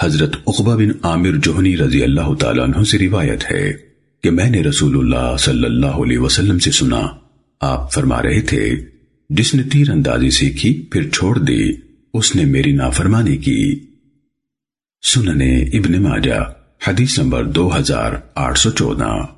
حضرت عقبہ بن عامر جوہنی رضی اللہ تعالیٰ عنہ سے روایت ہے کہ میں نے رسول اللہ صلی اللہ علیہ وسلم سے سنا، آپ فرما رہے تھے، جس نے تیر اندازی سیکھی، پھر چھوڑ دی، اس نے میری نافرمانی کی۔ سننے ابن ماجہ، حدیث نمبر دو ہزار آٹھ سو چودہ۔